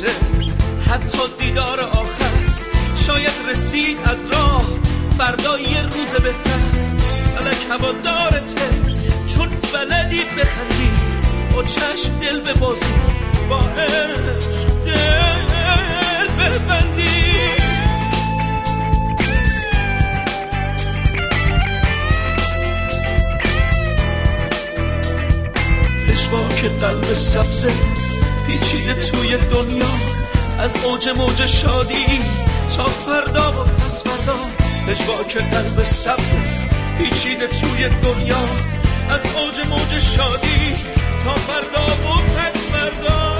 باشه حتی دیدار آخر شاید رسید از راه فردا یه روز بهتر. فلک دارته چون بلدی بخندی. با چشم دل ببازی با عشق دل ببندی. که قلب سبزه پیچیده توی دنیا. از اوج موج شادی تا فردا و پس فردا. که قلب سبزه پیچیده توی دنیا. از اوج موج شادی تا فردا و پس فردا.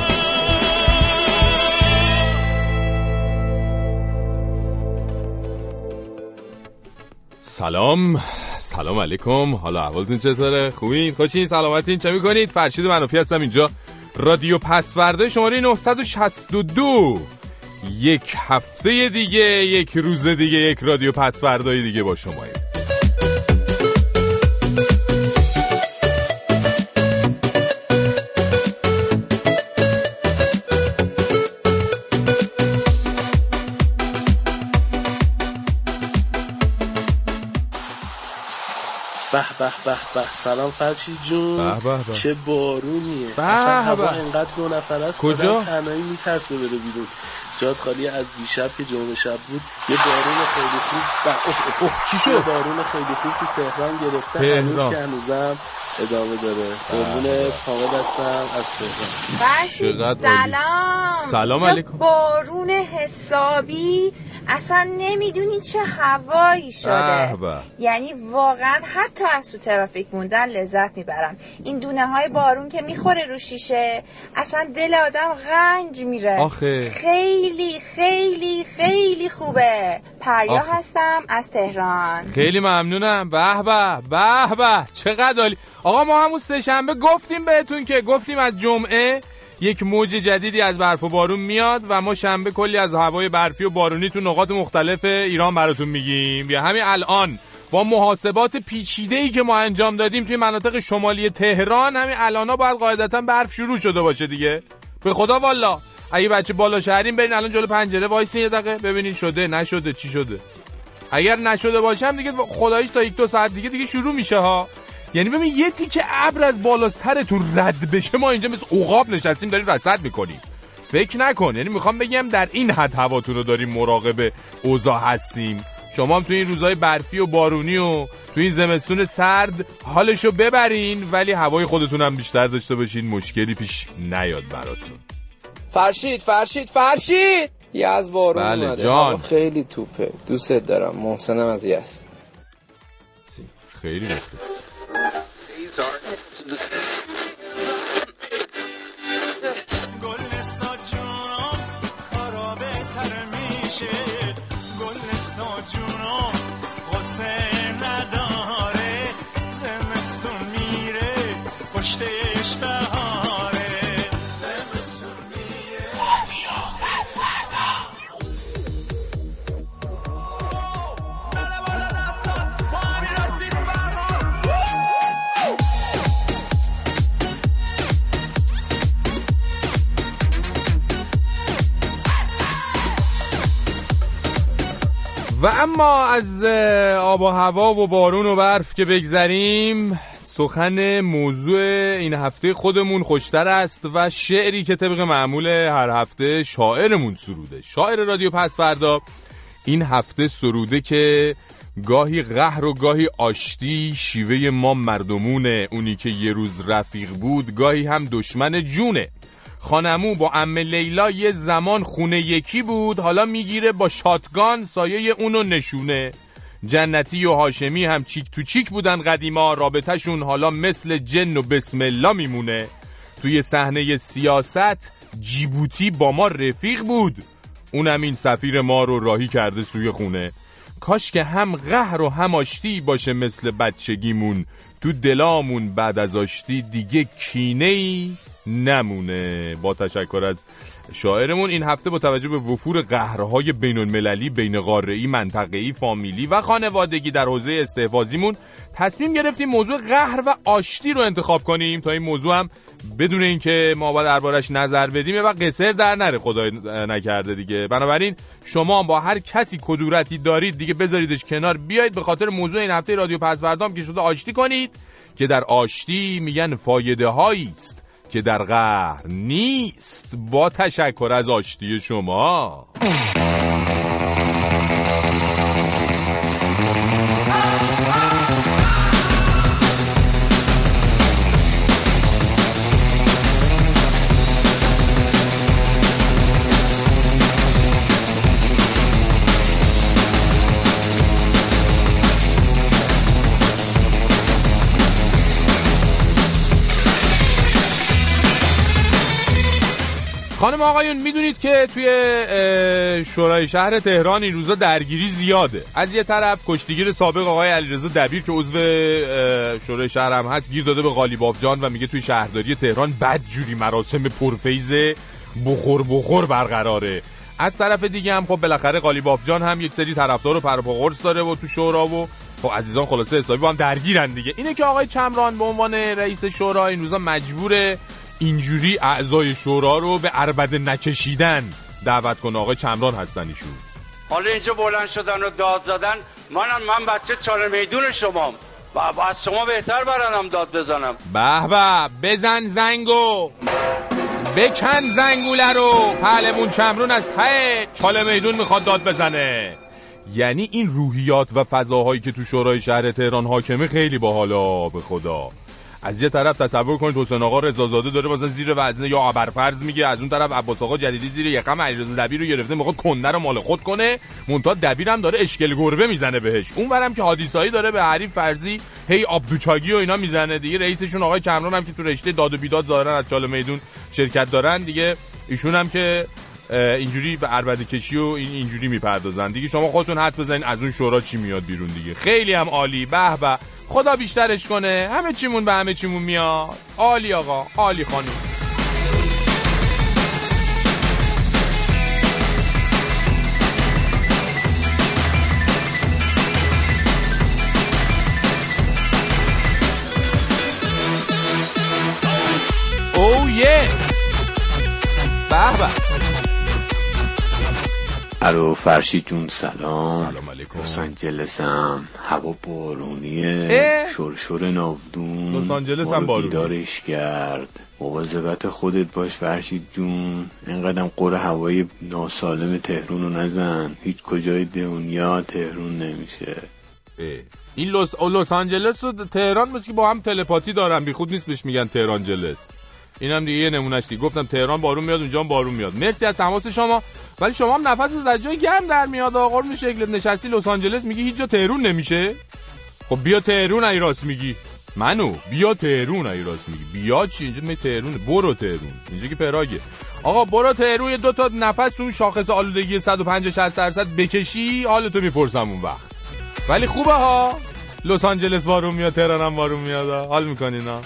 سلام. سلام علیکم. حالا احوالتون چطوره؟ خوبین؟ خوشین؟ سلامتین؟ چه می‌کنید؟ فرشید منافی هستم اینجا. رادیو پسورده شماره 962 یک هفته دیگه یک روز دیگه یک رادیو پسوردهای دیگه با شماییم به به به به سلام فرشی جون به به به. چه بارونیه به اصلا به. هوا انقدر دو نفر است کجا؟ تنهایی میترسه بره بیرون جات خالی از دیشب که جمعه شب بود یه بارون خیلی خوب به اوه اوه چی یه شد؟ بارون خیلی خوب تو تهران گرفته. هنوز که هنوزم ادامه داره قربون حامد هستم از تهران. سلام سلام علیکم. بارون حسابی اصلا نمی‌دونی چه هوایی شده. یعنی واقعا حتی از تو ترافیک موندن لذت می‌برم این دونه های بارون که می‌خوره رو شیشه اصلا دل آدم غنج میره آخه. خیلی خیلی خیلی خوبه. پریا آخه. هستم از تهران. خیلی ممنونم. به به به به. چقدر عالی. آقا ما همون سه شنبه گفتیم بهتون که گفتیم از جمعه یک موج جدیدی از برف و بارون میاد و ما شنبه کلی از هوای برفی و بارونی تو نقاط مختلف ایران براتون میگیم. یا همین الان با محاسبات پیچیده ای که ما انجام دادیم توی مناطق شمالی تهران همین الانا باید قاعدتا برف شروع شده باشه دیگه. به خدا والا. اگه بچه بالا شهرین برین الان جلو پنجره وایسین یه دقیقه. ببینین شده نشده چی شده. اگر نشده باشم دیگه خداییش تا یک دو ساعت دیگه دیگه شروع میشه ها. یعنی ببین یه تیکه ابر از بالا سرتون رد بشه ما اینجا مثل عقاب نشستیم داریم رصد می‌کنیم فکر نکن یعنی می‌خوام بگم در این حد هواتون رو داریم مراقب اوضاع هستیم. شما هم تو این روزهای برفی و بارونی و تو این زمستون سرد حالشو ببرین ولی هوای خودتون هم بیشتر داشته باشین. مشکلی پیش نیاد براتون. فرشید فرشید فرشید! یه از بارون بله، اومده. جان. خیلی توپه. دوستت دارم. محسنم از یست خیلی مخلص. و اما از آب و هوا و بارون و برف که بگذریم سخن موضوع این هفته خودمون خوشتر است و شعری که طبق معمول هر هفته شاعرمون سروده. شاعر رادیو پس فردا این هفته سروده که گاهی قهر و گاهی آشتی شیوه ما مردمونه. اونی که یه روز رفیق بود گاهی هم دشمن جونه. خانمو با ام لیلا یه زمان خونه یکی بود حالا می‌گیره با شاتگان سایه اونو نشونه. جنتی و هاشمی هم چیک تو چیک بودن قدیما رابطهشون حالا مثل جن و بسم الله میمونه. توی صحنه سیاست جیبوتی با ما رفیق بود. اونم این سفیر ما رو راهی کرده سوی خونه. کاش که هم قهر و هم آشتی باشه مثل بچگیمون. تو دلامون بعد از آشتی دیگه کینه ای نمونه. با تشکر از شاعرمون. این هفته با توجه به وفور قهرهای بین المللی بین قاره‌ای منطقه‌ای فامیلی و خانوادگی در حوزه استحفاظیمون تصمیم گرفتیم موضوع قهر و آشتی رو انتخاب کنیم. تا این موضوع هم بدون اینکه ما با دربارش نظر بدیم و قصر در نره. خدای نکرده دیگه. بنابراین شما با هر کسی کدورتی دارید دیگه بذاریدش کنار. بیاید به خاطر موضوع این هفته رادیو پسوردام که شده آشتی کنید که در آشتی میگن فایده است. که در قهر نیست با تشکر از آشتی شما. خانم آقایون می‌دونید که توی شورای شهر تهران این روزا درگیری زیاده. از یه طرف کشتیگیر سابق آقای علیرضا دبیر که عضو شورای شهر هم هست گیر داده به قالیباف جان و میگه توی شهرداری تهران بد جوری مراسم پرفیز بخور بخور برقراره. از طرف دیگه هم خب بالاخره قالیباف جان هم یک سری طرفدار و پرپا داره و تو شورا و خب عزیزان خلاصه حسابی با هم درگیرن دیگه. اینه که آقای چمران به عنوان رئیس شورا این روزا مجبوره اینجوری اعضای شورا رو به عربده نکشیدن. دعوت کنه آقای چمران هستن ایشون. حالا اینجا بلند شدن و داد زدن. منم من بچه چاله میدون شما. و از شما بهتر برانم داد بزنم. به به بزن زنگو. بکن زنگوله رو. پهلمون چمرون از ته چاله میدون می‌خواد داد بزنه. یعنی این روحیات و فضاهایی که تو شورای شهر تهران حاکمه خیلی باحالا به خدا. از یه طرف تصور کنید حسین آقا رضازاده داره مثلا زیر وزنه یا ابرفرض میگه از اون طرف عباس آقا جدیدی زیر یقم علیرضا دبیر رو گرفته می‌خواد کنده رو مال خود کنه. مونتا دبیر هم داره اشکل گربه می‌زنه بهش. اونورم که حادیثایی داره به حریف فرضی هی آبدوچاگی و اینا می‌زنه دیگه. رئیسشون آقای چمران هم که تو رشته داد و بیداد ظاهرا از چاله میدون شرکت دارن دیگه. ایشون هم که اینجوری به عربده کشی و این اینجوری می‌پردازن. دیگه شما خودتون حد بزنین از اون شورا چی میاد بیرون دیگه. خیلی هم عالی. به به. خدا بیشترش کنه. همه چیمون به همه چیمون میاد. عالی آقا عالی خانم. Oh, یس به. الو فرشید جون سلام. سلام علیکم. لس آنجلسم هوا بارونیه. شرشور ناودون. لس آنجلس هم بارونی. بیدارش کرد. مواظبت خودت باش فرشید جون. اینقدر قره هوای ناسالم تهرون رو نزن. هیچ کجای دنیا تهرون نمیشه. این لس, لس آنجلس و تهران مثل با هم تلپاتی دارن. بی خود نیست بهش میگن تهران جلس. اینم دیگه یه نمونهش دیگه گفتم تهران بارون میاد اونجا بارون میاد. مرسی از تماس شما. ولی شما هم نفس در جای گرم در میاد آقا. رو شکلت. نشستی لس آنجلس میگی هیچ جا تهرون نمیشه؟ خب بیا تهرون ای راست میگی. منو؟ بیا تهرون ای راست میگی. بیا چی؟ اینجا می تهرون. برو تهرون. اینجا که پراگه. آقا برو تهرون. دو تا نفس تو شاخص آلودگی 150 60 درصد بکشی حالتو می‌پرسم اون وقت. ولی خوبه ها. لس آنجلس بارون میاد تهران هم بارون میاد. حال میکنینا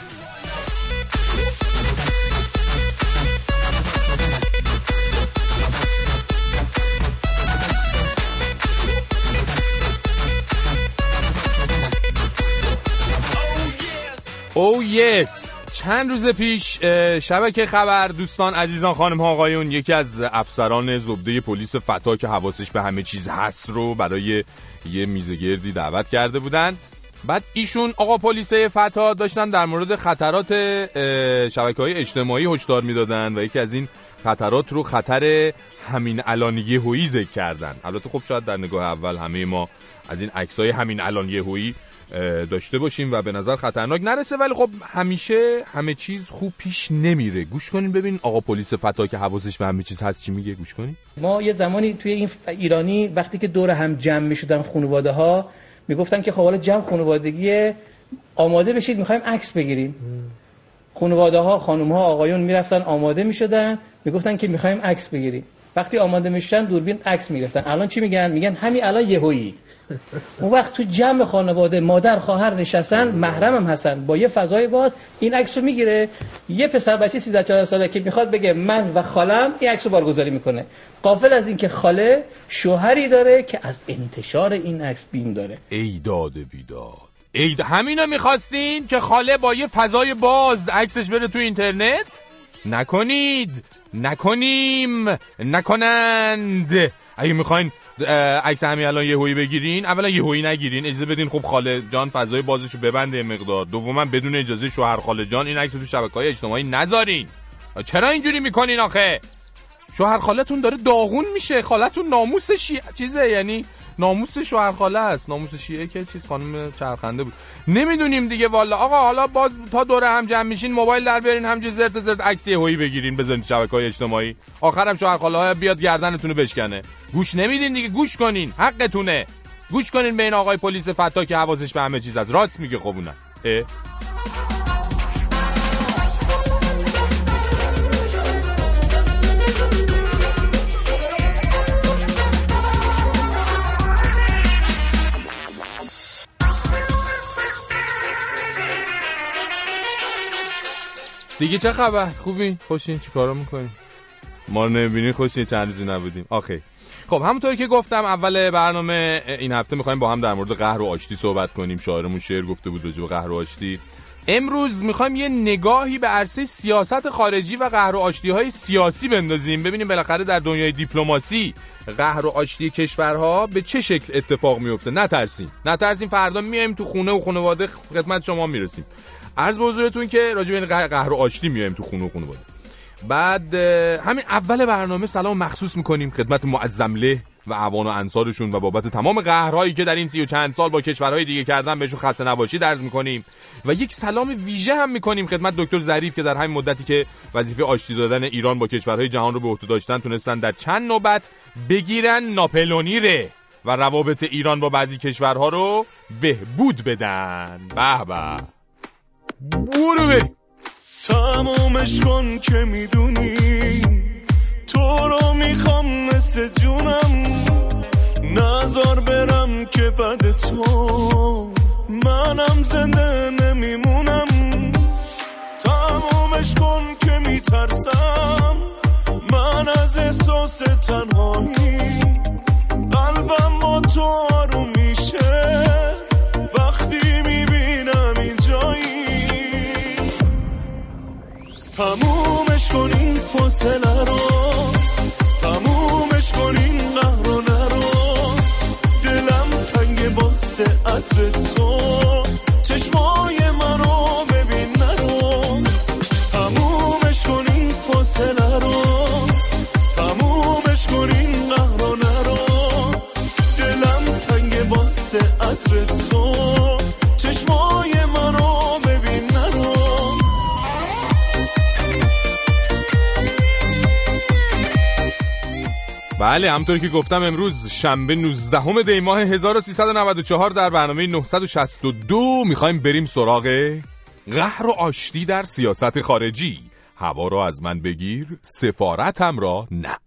او oh یس چند روز پیش شبکه خبر دوستان عزیزان خانم ها آقایون یکی از افسران زبده پلیس فتا که حواسش به همه چیز هست رو برای یه میزگردی دعوت کرده بودن. بعد ایشون آقا پلیس فتا داشتن در مورد خطرات شبکه های اجتماعی هشدار می‌دادن و یکی از این خطرات رو خطر همین الان یهویی ذکر کردن. البته خب شاید در نگاه اول همه ما از این عکسای همین الان یهویی داشته باشیم و به نظر خطرناک نرسه ولی خب همیشه همه چیز خوب پیش نمیره. گوش کنین ببین آقا پلیس فتا که حواسش به همه چیز هست چی میگه؟ گوش کنین. ما یه زمانی توی این ایرانی وقتی که دور هم جمع می‌شدن خانواده ها می‌گفتن که خب حالا جمع خانوادگی آماده بشید می‌خوایم عکس بگیریم. خانواده ها خانم ها آقایون می‌رفتن آماده می‌شدن می‌گفتن که می‌خوایم عکس بگیریم. وقتی آماده میشن دوربین عکس می‌گرفتن. الان چی میگن؟ میگن همین الان یهویی. اون وقت تو جمع خانواده مادر خواهر نشستن محرمم هستن. با یه فضای باز این عکس رو می‌گیره. یه پسر بچه 13 14 ساله که می‌خواد بگه من و خالم این عکس رو بارگذاری می‌کنه. قافل از اینکه خاله شوهری داره که از انتشار این عکس بیم داره. ای داده بیداد. ای. همینو می‌خواستین که خاله با یه فضای باز عکسش بره تو اینترنت؟ نکنید. نکنیم. نکنند. اگه می‌خواین عکس همین الان یهویی بگیرین. اولا یهویی نگیرین. اجازه بدین خب خاله جان فضای بازشو ببنده مقدار. دوما بدون اجازه شوهر خاله جان این عکس تو شبکه‌های اجتماعی نذارین. چرا اینجوری می‌کنین آخه؟ شوهر خالتون داره داغون میشه. خالتون ناموس شیعه. چیزه؟ یعنی ناموس شوهر خاله است. ناموس شیعه که چیز خانم چرخنده بود. نمی‌دونیم دیگه والا. آقا حالا باز تا دوره هم جمع میشین موبایل در بیارین همجوری زرت زرت عکس هویی بگیرین بزنین شبکه‌های اجتماعی. آخرم شوهر خاله ها بیاد گردنتون رو بشکنه. گوش نمیدین دیگه. گوش کنین. حقتونه. گوش کنین به این آقای پلیس فتا که حواسش به همه چیز از راست میگه خوبونه. دیگه چه خبر؟ خوبی؟ خوشین؟ چیکارا می‌کنین ما نمی‌بینی خوشین چند روزی نبودیم. آخه خب همونطور که گفتم اول برنامه این هفته می‌خوایم با هم در مورد قهر و آشتی صحبت کنیم. شاعرمون شعر گفته بود راجع به قهر و آشتی. امروز می‌خوایم یه نگاهی به عرصه سیاست خارجی و قهر و آشتی های سیاسی بندازیم. ببینیم بالاخره در دنیای دیپلماسی قهر و آشتی کشورها به چه شکل اتفاق میفته نترسیم. نترسیم فردا میایم تو خونه و خانواده خدمت شما می‌رسیم. عرض به حضورتون که راجع به قهر و آشتی میایم تو خونه و خانواده. بعد همین اول برنامه سلام مخصوص می‌کنیم خدمت معظمله و عوان و انصارشون و بابت تمام قهرهایی که در این سی و چند سال با کشورهای دیگه کردن بهشون خسته نباشی درز می‌کنیم. و یک سلام ویژه هم می‌کنیم خدمت دکتر ظریف که در همین مدتی که وظیفه آشتی دادن ایران با کشورهای جهان رو به عهده داشتن تونستن در چند نوبت بگیرن ناپلونی ره و روابط ایران با بعضی کشورها رو بهبود بدن. به به. برو بریم تمامش کن که می‌دونی. تو رو می‌خوام مثل جونم. نزار برم که بعد تو. منم زنده نمیمونم. تمامش کن که میترسم. من از احساس تنهایی. قلبم با تو آروم میشه. تمومش کنین فاصله رو. تمومش کنین قهرونه رو. دلم تنگ با عطر تو. چشمای منو ببین نرو تمومش کنین فاصله رو. تمومش کنین قهرونه رو. دلم تنگ با عطر تو. بله همطور که گفتم امروز شنبه 19 دی ماه 1394 در برنامه 962 می‌خوایم بریم سراغ قهر و آشتی در سیاست خارجی. هوا را از من بگیر سفارتم را نه.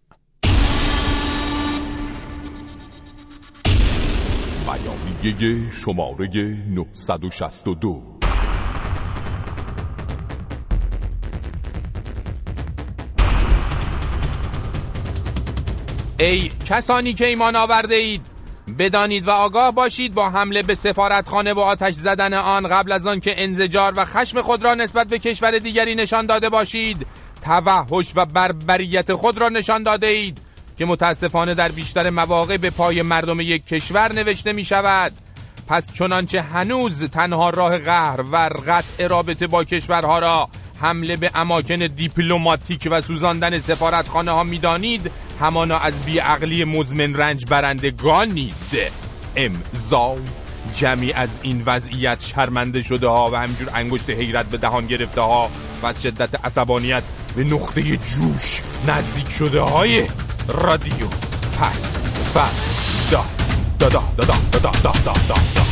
بیانیه شماره 962 ای کسانی که ایمان آورده اید بدانید و آگاه باشید با حمله به سفارتخانه و آتش زدن آن قبل از آن که انزجار و خشم خود را نسبت به کشور دیگری نشان داده باشید. توحش و بربریت خود را نشان داده اید که متاسفانه در بیشتر مواقع به پای مردم یک کشور نوشته می شود. پس چنانچه هنوز تنها راه قهر و قطع رابطه با کشورها را حمله به اماکن دیپلماتیک و سوزاندن سفارتخانه ها می‌دانید همانا از بیعقلی مزمن رنج برندگانید امضا. جمعی از این وضعیت شرمنده شده ها و همجور انگشت حیرت به دهان گرفته ها و از شدت عصبانیت به نقطه جوش نزدیک شده های رادیو. پس و دا دا دا دا دا.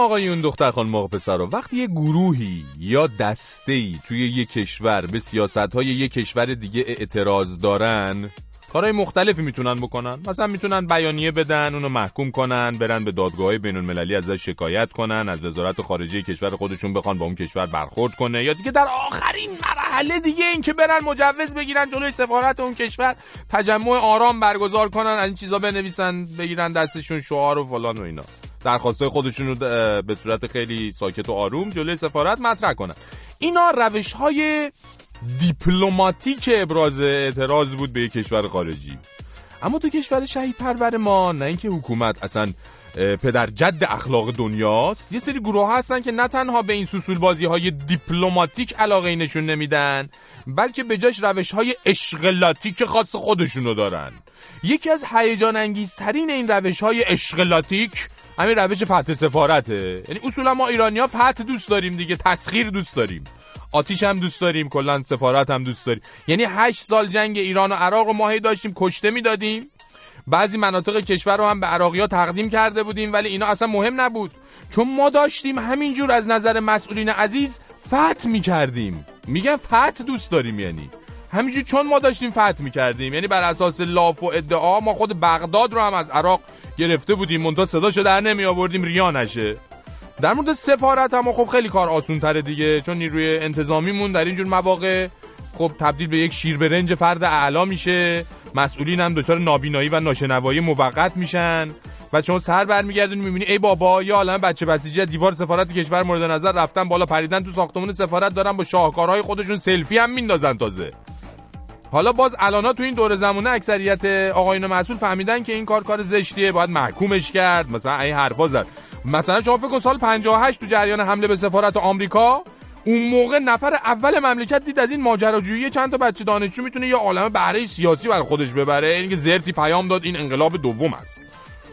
آقایون دختر خانم آقا وقتی یه گروهی یا دسته‌ای توی یه کشور به سیاست‌های یه کشور دیگه اعتراض دارن کارهای مختلفی می‌تونن بکنن. مثلا می‌تونن بیانیه بدن اونو محکوم کنن برن به دادگاه بین المللی ازش شکایت کنن از وزارت خارجه کشور خودشون بخوان با اون کشور برخورد کنه. یا دیگه در آخرین مرحله دیگه این که برن مجوز بگیرن جلوی سفارت اون کشور تجمع آرام برگزار کنن از این چیزا بنویسن بگیرن دستشون شعار و فلان و اینا. درخواستای خودشون رو به صورت خیلی ساکت و آروم جلوی سفارت مطرح کنن. اینا روش های دیپلماتیک ابراز اعتراض بود به یک کشور خارجی. اما تو کشور شهید پرور ما نه اینکه حکومت اصلا پدر جد اخلاق دنیاست یه سری گروه هستن که نه تنها به این سوسول بازی های دیپلماتیک علاقه نشون نمیدن بلکه به جاش روش های اشغلاتیک خاص خودشونو دارن. یکی از هیجان انگیزترین این روش های اشغلاتیک همین روش فتح سفارته. یعنی اصولا ما ایرانی ها فتح دوست داریم دیگه تسخیر دوست داریم. آتیش هم دوست داریم کلا سفارت هم دوست داریم. یعنی هشت سال جنگ ایران و عراق رو ماهی داشتیم کشته می‌دادیم. بعضی مناطق کشور رو هم به عراقی ها تقدیم کرده بودیم ولی اینا اصلا مهم نبود. چون ما داشتیم همینجور از نظر مسئولین عزیز فتح می کردیم میگن فتح دوست داریم یعنی. همینجور چون ما داشتیم فتح می کردیم یعنی بر اساس لاف و ادعا ما خود بغداد رو هم از عراق گرفته بودیم. منتها صداشو در نمی آوردیم ریا نشه. در مورد سفارت هم خب خیلی کار آسون تره دیگه چون نیروی انتظامیمون در اینجور مواقع خب تبدیل به یک شیر برنج فرد اعلا میشه مسئولین هم دچار نابینایی و ناشنوایی موقت میشن و شما سر برمیگردونی می‌بینی ای بابا یا عالم بچه بسیجی دیوار سفارت کشور مورد نظر رفتن بالا پریدن تو ساختمون سفارت دارن با شاهکارهای خودشون سلفی هم میندازن تازه. حالا باز الانا تو این دور زمانه اکثریت آقایون مسئول فهمیدن که این کار کار زشتیه باید محکومش کرد مثلا این حرفا زد. مثلا شما فکر کن سال 58 تو جریان حمله به سفارت آمریکا اون موقع نفر اول مملکت دید از این ماجراجویی چند تا بچه دانشجو می‌تونه یه عالمه بهره سیاسی برای خودش ببره. اینکه زرتی پیام داد این انقلاب دوم است.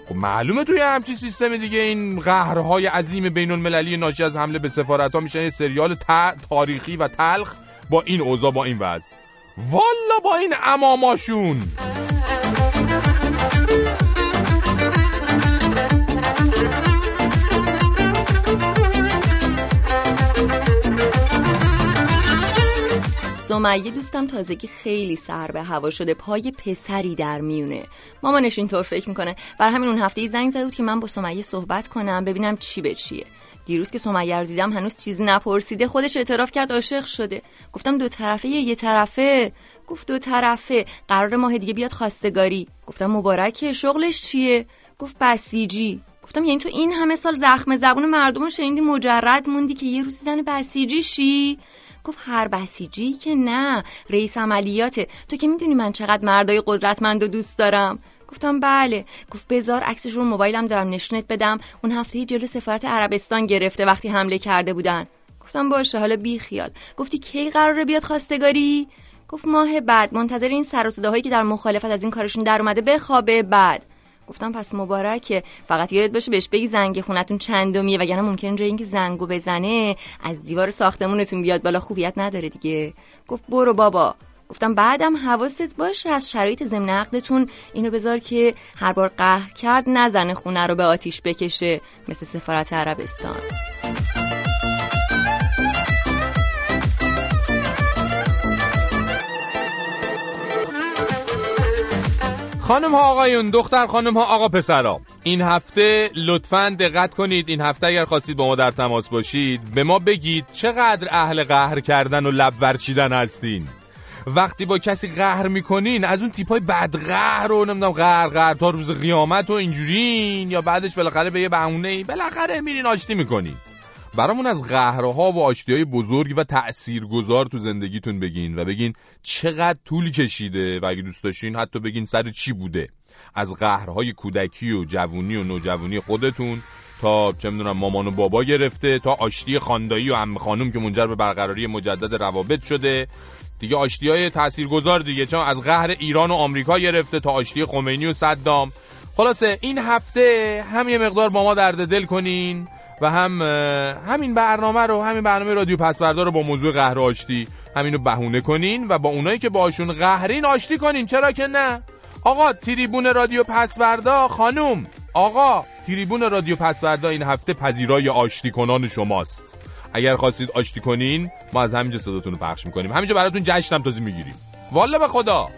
خب معلومه توی همچی سیستم دیگه این قهرهای عظیم بین المللی ناشی از حمله به سفارت ها میشن. یه سریال تاریخی و تلخ با این اوضاع با این وضع. والا با این اماماشون. سمیه دوستم تازگی خیلی سر به هوا شده. پای پسری در میونه. مامانش اینطور فکر می‌کنه. بر همین اون هفته زنگ زد بود که من با سمیه صحبت کنم ببینم چی به چیه. دیروز که سمیه رو دیدم هنوز چیزی نپرسیده خودش اعتراف کرد عاشق شده. گفتم دو طرفه یه طرفه. گفت دو طرفه. قرار ماه دیگه بیاد خواستگاری. گفتم مبارکه. شغلش چیه؟ گفت بسیجی. گفتم یعنی تو این همه سال زخم زبون مردم رو شنیدی مجرد موندی که یه روزی زن بسیجی شی؟ گفت هر بسیجی که نه. رئیس عملیاته. تو که می‌دونی من چقدر مردای قدرتمند و دوست دارم. گفتم بله. گفت بزار عکسش رو موبایلم دارم نشونت بدم. اون هفته جلو سفارت عربستان گرفته وقتی حمله کرده بودن. گفتم باشه حالا بی خیال. گفتی کی قراره بیاد خواستگاری؟ گفت ماه بعد. منتظر این سر و صداهایی که در مخالفت از این کارشون در اومده بخوابه بعد. گفتم پس مبارکه. فقط یادت باشه بهش بگی زنگ خونتون چندمیه وگرنه ممکن جای اینکه زنگو بزنه از دیوار ساختمونتون بیاد بالا خوبیت نداره دیگه. گفت برو بابا. گفتم بعدم حواست باشه از شرایط ضمن عقدتون اینو بذار که هر بار قهر کرد نزنه خونه رو به آتیش بکشه مثل سفارت عربستان. خانم ها آقایون دختر خانم ها آقا پسرا. این هفته لطفا دقت کنید. این هفته اگر خواستید با ما در تماس باشید به ما بگید چقدر اهل قهر کردن و لب ورچیدن هستین. وقتی با کسی قهر می‌کنین از اون تیپای بدقهر رو نمی‌دونم قهر قهر تا روز قیامت و اینجورین یا بعدش بالاخره به یه بهونه بالاخره میرین آشتی می‌کنین. برامون از قهرها و آشتی های بزرگ و تأثیرگذار تو زندگیتون بگین و بگین چقدر طول کشیده و اگه دوست داشتین حتی بگین سر چی بوده. از قهرهای کودکی و جوونی و نوجوانی خودتون تا چه می‌دونم مامان و بابا گرفته تا آشتی خاندایی و ام خانم که منجر به برقراری مجدد روابط شده. دیگه آشتی های تاثیرگذار دیگه چون از قهر ایران و آمریکا گرفته تا آشتی خمینی و صدام. خلاصه این هفته هم یه مقدار با ما درد دل کنین. و هم همین برنامه رو همین برنامه رادیو پسوردا رو با موضوع قهر آشتی همینو بهونه کنین و با اونایی که باشون قهرین آشتی کنین چرا که نه؟ آقا تریبون رادیو پسوردا خانوم آقا تریبون رادیو پسوردا این هفته پذیرای آشتی کنان شماست. اگر خواستید آشتی کنین ما از همینجا صداتون رو پخش می‌کنیم. همینجا براتون جشنم تازه می‌گیریم. والا به خدا!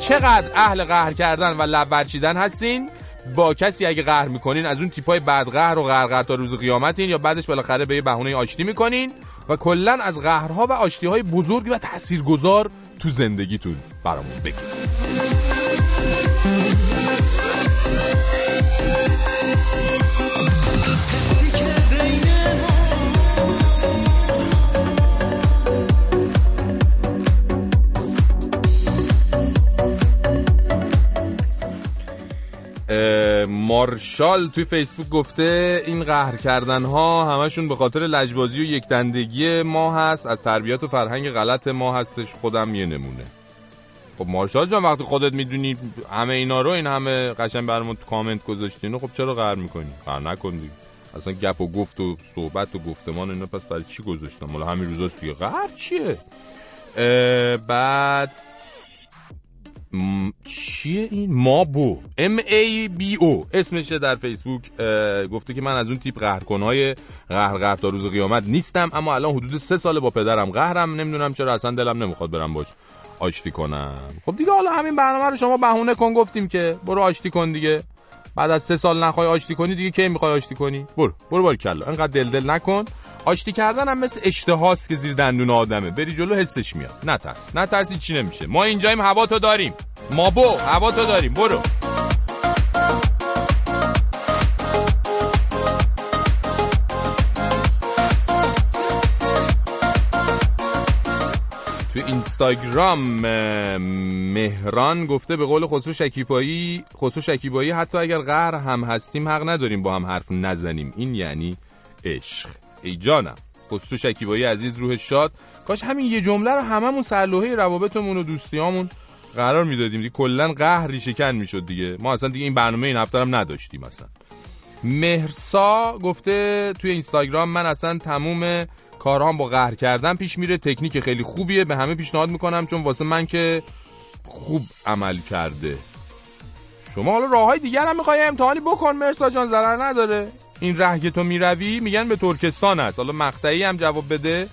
چقدر اهل قهر کردن و لب برچیدن هستین؟ با کسی اگه قهر می‌کنین از اون تیپای بد قهر و قهر تا روز قیامتین یا بعدش بالاخره به یه بهونه آشتی می‌کنین و کلا از قهرها و آشتیهای بزرگ و تاثیرگذار تو زندگیتون برامون بگید. مارشال توی فیسبوک گفته این قهر کردن ها همشون به خاطر لجبازی و یک دندگی ما هست. از تربیت و فرهنگ غلط ما هستش. خودم یه نمونه. خب مارشال جان وقتی خودت می‌دونی همه اینا رو این همه قشنگ برامون کامنت گذاشتین خب چرا قهر می‌کنی؟ قهر نکن دیگه. اصلا گپ و گفت و صحبت و گفتمان اینا پس برای چی گذاشتم؟ مالا همین روزاست دیگه. قهر چیه؟ بعد چیه این؟ مابو. M A B O. اسمشه در فیسبوک گفته که من از اون تیپ قهرکنهای قهر قهر تا روز قیامت نیستم اما الان حدود سه ساله با پدرم قهرم. نمی‌دونم چرا اصلا دلم نمی‌خواد برم باش آشتی کنم. خب دیگه حالا همین برنامه رو شما بهونه کن گفتیم که برو آشتی کن دیگه. بعد از سه سال نخوای آشتی کنی دیگه کی می‌خوای آشتی کنی؟ برو برو بار کلا. انقدر دل دل نکن. آشتی کردن هم مثل اشتهاست که زیر دندون آدمه. بری جلو حسش میاد. نترس. نترسی چی نمیشه. ما اینجاییم هوا تو داریم. ما بو هوا تو داریم. برو. تو اینستاگرام مهران گفته به قول خسرو شکیبایی خسرو شکیبایی حتی اگر قهر هم هستیم حق نداریم با هم حرف نزنیم. این یعنی عشق. ای جانم. خسرو شکیبایی عزیز روح شاد. کاش همین یه جمله رو هممون سرلوحه روابطمون و دوستیامون قرار می‌دادیم. دیگه کلا قهر ریشه‌کن می‌شد دیگه. ما اصلا دیگه این برنامه این هفته نداشتیم مثلا مهرسا گفته توی اینستاگرام من اصلا تموم کارهام با قهر کردن پیش میره. تکنیک خیلی خوبیه. به همه پیشنهاد می‌کنم چون واسه من که خوب عمل کرده. شما حالا راه های دیگر هم می‌خوای امتحانی بکن. مرسا جان ضرر نداره. این ره که تو می‌روی میگن به ترکستان هست حالا مقطعی هم جواب بده.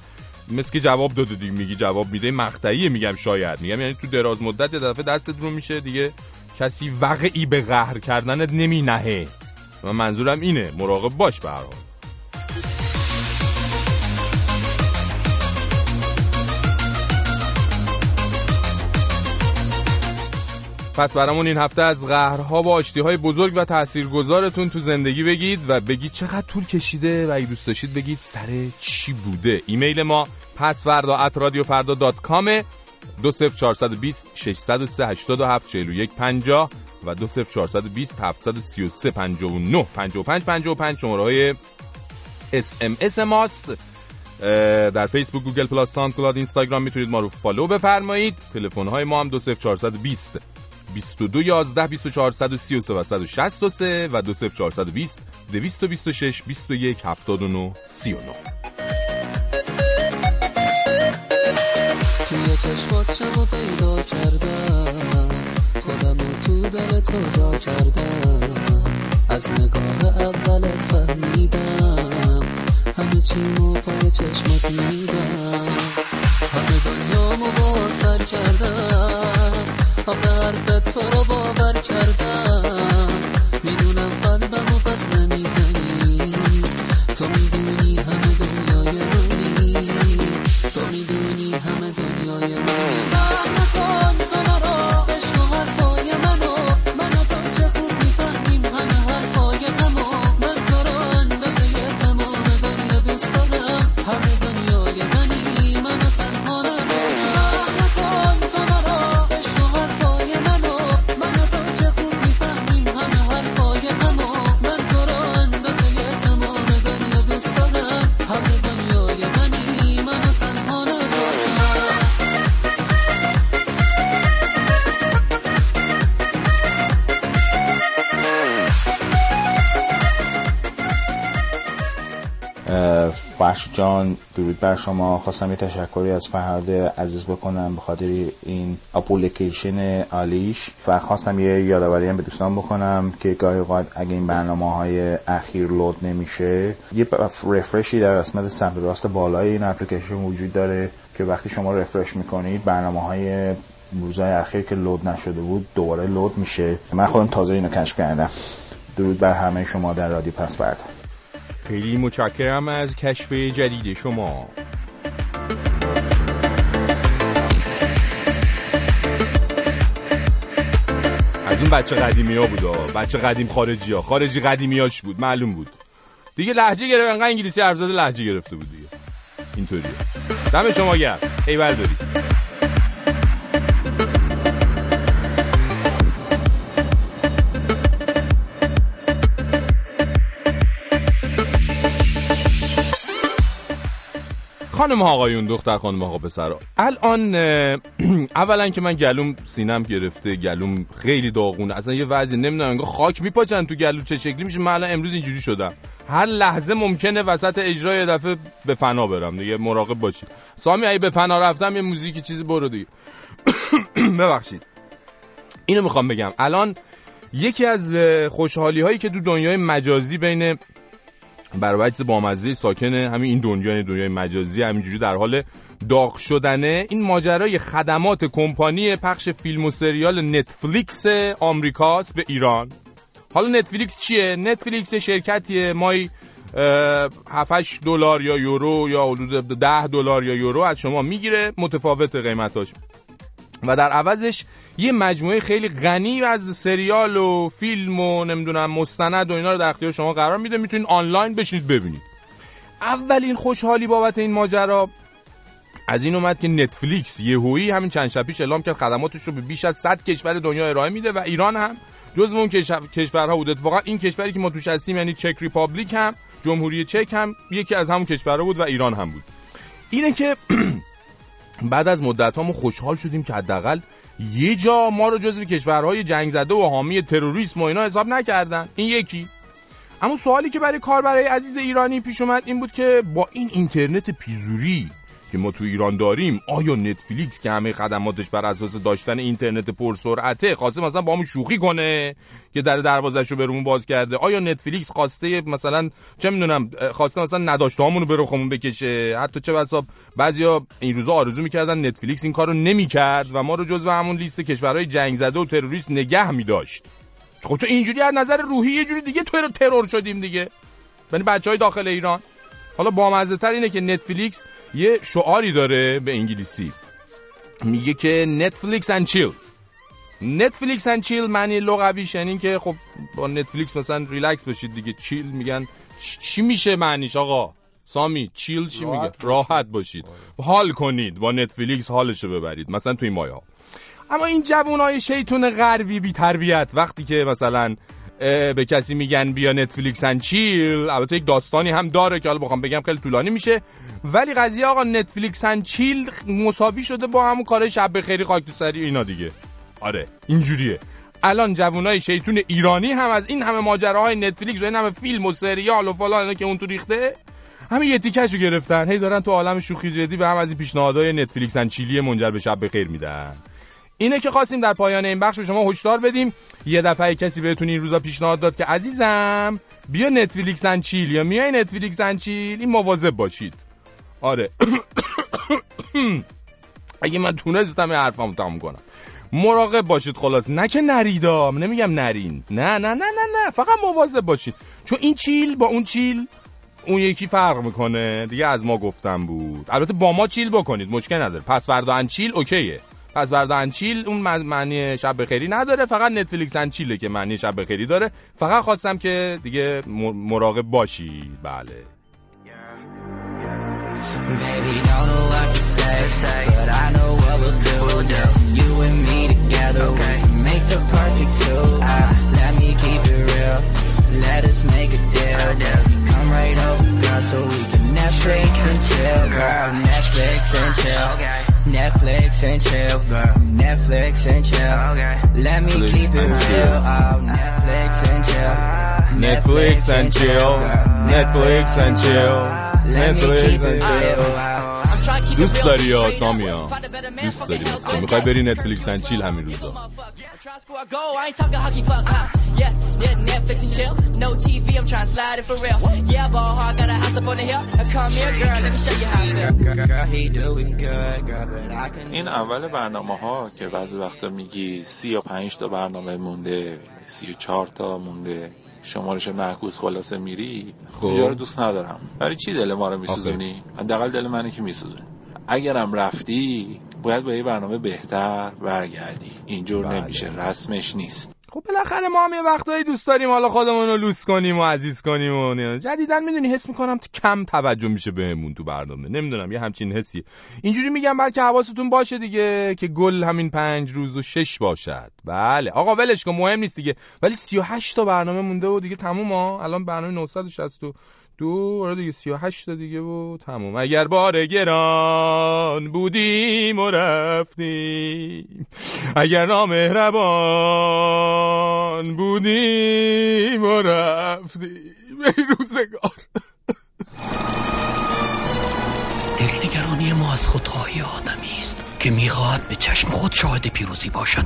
مثل که جواب داده دیگه. میگی جواب میده. مقطعی میگم شاید. میگم یعنی تو دراز مدت یه دفعه دستت رو میشه دیگه. کسی وقعی به قهر کردنت نمی نهه و منظورم اینه. مراقب باش به هر حال. پس برامون این هفته از قهرها و آشتیهای بزرگ و تاثیرگذارتون تو زندگی بگید و بگید چقدر طول کشیده و اگه دوست داشتید بگید سر چی بوده. ایمیل ما پسفردا at رادیو فردا dot com ه دو سف چارصد بیست ششصد و سه هشتاد و هفت چهل و یک پنجاه و دو سف چارصد بیست هفتصد و سی و سه پنجاه و نه. پنجاه و پنج پنجاه و پنج شماره های اس ام اس ماست در فیسبوک گوگل پلاس SoundCloud اینستاگرام می‌تونید ما رو follow بفرمایید. تلفن های ما هم دو سف چارصد بیست. 22 11 24 133 و 163 و 20420 226 21 79 39 توی چشمات شما پیدا کردم خودم تو دل تو جا کردم از نگاه اولت فهمیدم همه چی مو پای چشمات میدم همه دنیا با سر کردم. آخه حرفت تو رو باور کردم. جان درود بر شما. خواستم یه تشکری از فرهاد عزیز بکنم به خاطر این اپلیکیشن آلیش و خواستم یه یادآوری هم به دوستان بکنم که گاهی اوقات اگه این برنامه های اخیر لود نمیشه یه رفرشی در قسمت سمت راست بالای این اپلیکیشن وجود داره که وقتی شما رفرش می‌کنید برنامه های روزهای اخیر که لود نشده بود دوباره لود میشه. من خودم تازه اینو کشف کردم. درود بر همه شما در رادیو پس برد. خیلی متشکرم از کشف جدید شما. از اون بچه قدیمی ها بود بچه قدیم خارجی ها. خارجی قدیمی هاش بود معلوم بود. دیگه لحجه گرفت انقدر انگلیسی حرف لحجه گرفته بود دیگه. اینطوریه. دم شما گرم. ایول دارید. خانم آقایون دختر خانم آقا پسرا. الان اولا که من گلوم سینم گرفته گلوم خیلی داغونه اصلا یه وضعی نمی‌دونم انگار خاک میپاچن تو گلو چه شکلی میشه. من الان امروز اینجوری شدم. هر لحظه ممکنه وسط اجرای یه دفعه به فنا برم دیگه مراقب باشید. سامی اگه به فنا رفتم یه موزیک چیزی برو دیگه. ببخشید. اینو می‌خوام بگم. الان یکی از خوشحالی هایی که تو دنیای مجازی بین با بامزه ساکن همین این دنیا یعنی دنیای مجازی همینجوری در حال داغ شدنه. این ماجرای خدمات کمپانی پخش فیلم و سریال نتفلیکس آمریکاست به ایران. حالا نتفلیکس چیه؟ نتفلیکس شرکتیه. مای 7 دلار یا یورو یا حدود 10 دلار یا یورو از شما می‌گیره. متفاوت قیمتاش. و در عوضش یه مجموعه خیلی غنی از سریال و فیلم و نمی‌دونم مستند و اینا رو در اختیار شما قرار میده. می‌تونید آنلاین بشینید ببینید. اولین خوشحالی بابت این ماجرا از این اومد که نتفلیکس یهویی همین چند شب پیش اعلام کرد خدماتش رو به بیش از 100 کشور دنیا ارائه میده و ایران هم جزو اون کشورها بود اتفاقا این کشوری که ما توش هستیم یعنی Czech Republic هم جمهوری چک هم یکی از همون کشورها بود و ایران هم بود. اینه که بعد از مدت ما خوشحال شدیم که حداقل یه جا ما رو جزو کشورهای جنگ زده و حامی تروریسم و اینا حساب نکردن. این یکی. اما سوالی که برای کاربرای عزیز ایرانی پیش اومد این بود که با این اینترنت پیزوری که ما تو ایران داریم آیا نتفلیکس که همه خدماتش بر اساس داشتن اینترنت پرسرعته خواسته مثلا با همون شوخی کنه که در دروازش رو برامون باز کرده آیا نتفلیکس خواسته مثلا چه می‌دونم خواسته مثلا نداشته همونو به رخمون بکشه؟ حتی چه بسا بعضیا این روزا آرزو می‌کردن نتفلیکس این کارو نمی‌کرد و ما رو جزو همون لیست کشورهای جنگ زده و تروریست نگه میداشت. خب چون اینجوری از نظر روحی یه جوری دیگه تو ترور شدیم دیگه. یعنی بچهای داخل ایران. حالا بامزه تر اینه که نتفلیکس یه شعاری داره به انگلیسی. میگه که Netflix and chill Netflix and chill معنی لغویش یعنی که خب با نتفلیکس مثلا ریلکس بشید دیگه chill میگن. چی میشه معنیش آقا؟ سامی chill چی میگه؟ راحت باشید. حال کنید با نتفلیکس حالشو ببرید مثلا توی مایه ها اما این جوانای شیطون غربی بی تربیت وقتی که مثلا به کسی میگن بیا نتفلیکس and chill البته یک داستانی هم داره که حالا بخوام بگم خیلی طولانی میشه. ولی قضیه آقا نتفلیکس and chill مساوی شده با همون کار شب بخیری خاک تو سری اینا دیگه. آره اینجوریه. الان جوانای شیطون ایرانی هم از این همه ماجراهای نتفلیکس و این همه فیلم و سریال و فلان که اون تو ریخته همه یه تیکشو گرفتن. هی دارن تو عالم شوخی جدی به هم از این پیشنهادهای نتفلیکس and chill ی منجر به شب بخیر میدن. اینه که خواستیم در پایان این بخش به شما هشدار بدیم. یه دفعه کسی بهتون این روزا پیشنهاد داد که عزیزم بیا نتفلیکس ان چیل یا میای نتفلیکس ان چیل این مواظب باشید. آره. اگه من تونستم حرفامو تموم کنم. مراقب باشید خلاص. نه که نریدام. نمیگم نرین. نه نه نه نه نه. فقط مواظب باشید. چون این چیل با اون چیل اون یکی فرق می‌کنه. دیگه از ما گفتم بود. البته با ما چیل بکنید. مشکل نداره. پس فردا چیل اوکیه. پس بردن چیل اون معنی شب بخیری نداره فقط نتفلیکس ان چیله که معنی شب بخیری داره. فقط خواستم که دیگه مراقب باشی. بله. Baby, do. You and Netflix and chill, girl. Netflix and chill. Okay. Let me Netflix keep it real. Chill. Oh, Netflix and chill. Netflix, Netflix and chill. Netflix and chill. Oh, دوست داری یا سامیا دوست داری مثلا می‌خوای بری نتفلیکس ان چیل همین روزا. این اول برنامه ها که بعضی وقتا میگی سی یا پنج تا برنامه مونده سی و چهار تا مونده شمارش معکوس خلاصه میری خب. رو دوست ندارم. برای چی دل ما رو میسوزونی؟ حداقل دل منو که میسوزونی. اگرم رفتی باید به یه برنامه بهتر برگردی. اینجور بله. نمیشه رسمش نیست. خب بالاخره ما هم یه وقتایی دوست داریم. حالا خودمون رو لوس کنیم و عزیز کنیم و. جدیدن می‌دونی حس می‌کنم تو کم توجه میشه بهمون تو برنامه. نمی‌دونم یه همچین حسی. اینجوری میگم بلکه حواستون باشه دیگه که گل همین پنج روز و شش باشد. بله. آقا ولش کن مهم نیست دیگه. ولی 38 تا برنامه مونده و دیگه تموم ها الان برنامه 962 دو آره دیگه 38 تا دیگه و تموم. اگر بار گران بودیم و رفتیم اگر نامهربان بودیم و رفتیم. ای روزگار. دلنگرانی ما از خودخواهی آدمی است که می‌خواهد به چشم خود شاهد پیروزی باشد.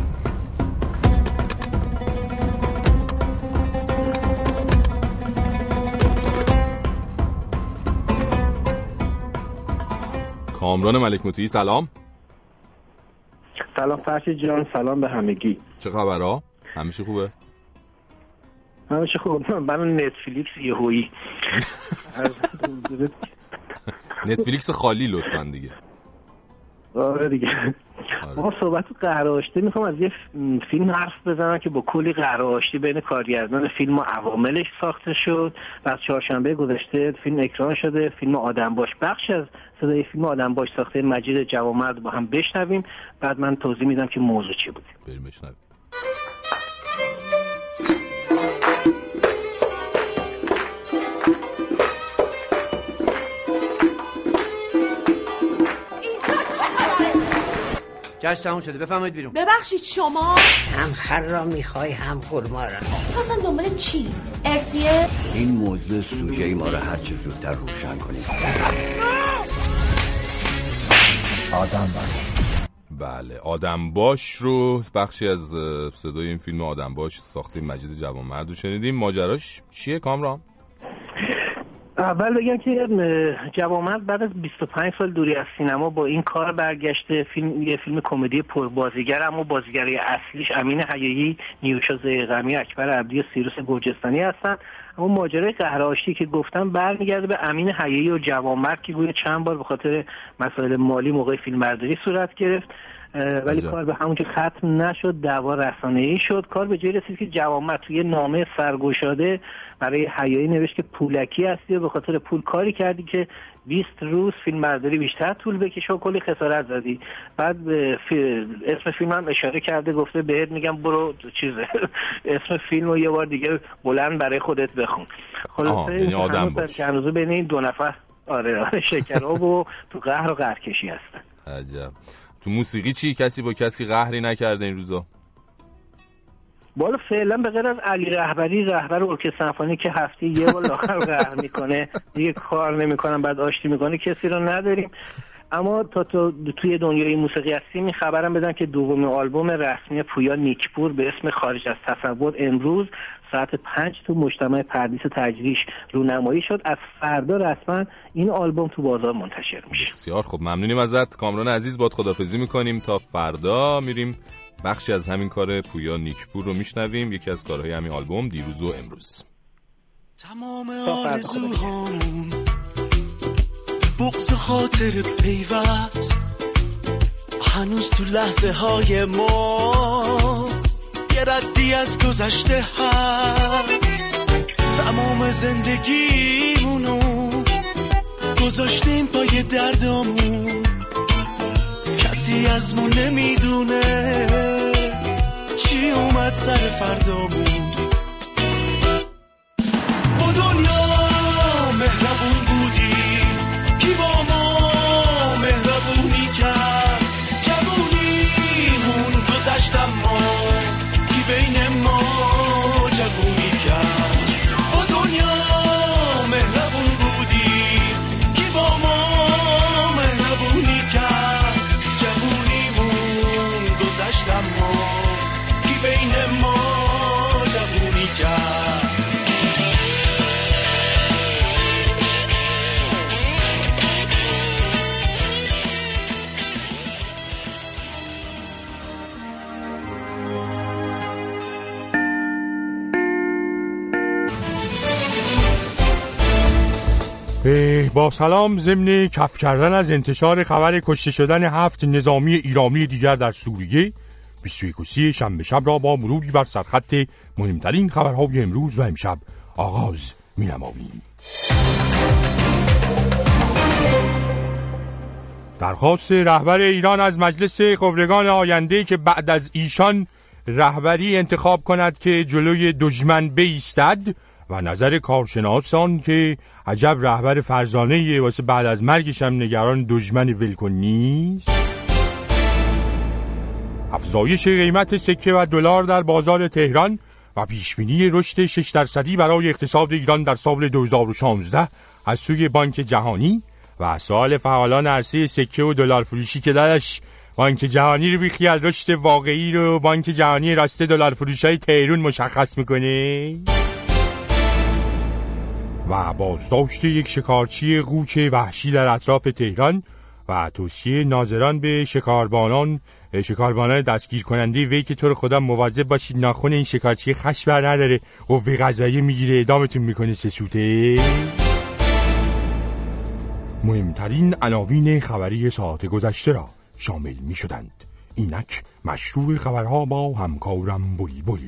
کامران ملک مطیعی سلام. سلام فرشی جان سلام به همگی. چه خبرها؟ همیشه خوبه؟ همیشه خوب. من نتفلیکس یهویی. نتفلیکس خالی لطفا دیگه. آره دیگه. ما صحبت قهر آشتی می‌خوام از یه فیلم حرف بزنم که با کلی قهر آشتی بین کارگردان فیلم و عواملش ساخته شد. و از چهارشنبه گذشته فیلم اکران شده. فیلم آدم باش. بخش از صدای فیلم آدم باش ساخته مجید جوامرد با هم بشنویم. بعد من توضیح میدم که موضوع چی بود. بریم بشنویم. جشن تموم شده. بفرمایید بیرون. ببخشید شما. هم خر را می‌خوای هم خورما را. اصلا دنبال چی؟ ارسیه؟ این موضوع سوژه ما رو هر چه زودتر روشن کنیم. آدم بله آدم باش رو بخشی از صدای این فیلم آدم باش ساختیم. مجید جوانمرد رو شنیدیم. ماجراش چیه کامران؟ اول بگم که جوامرد بعد از 25 سال دوری از سینما با این کار برگشته فیلم یه فیلم کمدی پربازیگر اما بازیگری اصلیش امین حیایی نیوشا زیغمی اکبر عبدی و سیروس گرجستانی هستن. اما ماجرای قهرآشتی که گفتم برمیگرده به امین حیایی و جوامرد که گویا چند بار به خاطر مسائل مالی موقع فیلمبرداری صورت گرفت. ولی عجب. کار به همونجا ختم نشد دعوا رسانه‌ای شد. کار به جای رسید که جوامرد توی نامه سرگشاده برای حیایی نوشت که پولکی هستی و به خاطر پول کاری کردی که 20 روز فیلم برداری بیشتر طول بکشه و کلی خسارت زدی. بعد به فی- اسم فیلم هم اشاره کرده گفته بهت میگم برو چیزه. اسم فیلم رو یه بار دیگه بلند برای خودت بخون. خلاصه یعنی آدم باش. بین این دو نفر آره آره شکراب و تو قهر و قهرکشی هستن. عجب. تو موسیقی چی؟ کسی با کسی قهری نکرده این روزا؟ بالا فعلا به غیر از علی رهبری رهبر ارکستر سمفونی که هفته یه بار لاخر قهر می‌کنه دیگه کار نمی‌کنم بعد آشتی می‌کنه کسی رو نداریم. اما تا تو توی دنیای موسیقی هستیم این خبرم بدن که دومین آلبوم رسمی پویا نیکپور به اسم خارج از تصور امروز ساعت پنج تو مجتمع پردیس تجریش رونمایی شد. از فردا رسما این آلبوم تو بازار منتشر میشه. بسیار خب ممنونیم ازت. کامران عزیز باد خدافزی می‌کنیم. تا فردا میریم بخشی از همین کار پویا نیکپور رو میشنویم. یکی از کارهای همین آلبوم دیروز و امروز. تمام آرزوهامون بغز خاطر پیوست. هنوز تو لحظه های ما یه ردی از گذشته هست. تمام زندگیمونو گذاشتیم پای دردامون. کسی از ما نمی‌دونه چی اومد سر فردامون. با دنیا مهربون با سلام ضمن کف کردن از انتشار خبر کشته شدن هفت نظامی ایرانی دیگر در سوریه 21 شنبه شب را با مروری بر سرخط مهمترین خبرهای امروز و امشب آغاز می نماییم. درخواست رهبر ایران از مجلس خبرگان آینده که بعد از ایشان رهبری انتخاب کند که جلوی دشمن بیستد و نظر کارشناسان که عجب رهبر فرزانه واسه بعد از مرگش هم نگران دشمن ولکن نیست. افزایش قیمت سکه و دلار در بازار تهران و پیشبینی رشد 6 درصدی برای اقتصاد ایران در سال 2016 از سوی بانک جهانی و سوال فعالان عرصه سکه و دلار فروشی که درش بانک جهانی رو بیخیال رشد واقعی رو بانک جهانی راسته دلار فروش های تهرون مشخص می‌کنه؟ و بازداشت یک شکارچی قوچ وحشی در اطراف تهران و توصیه ناظران به شکاربانان شکاربانان دستگیر کننده وی که طور خدا مواظب باشید ناخون این شکارچی خش بر نداره قوه قضاییه می‌گیره. ادامتون می‌کنه سسوته مهمترین عناوین خبری ساعت گذشته را شامل می شدند اینک مشروع خبرها با همکارم بولی بول